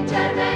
internet.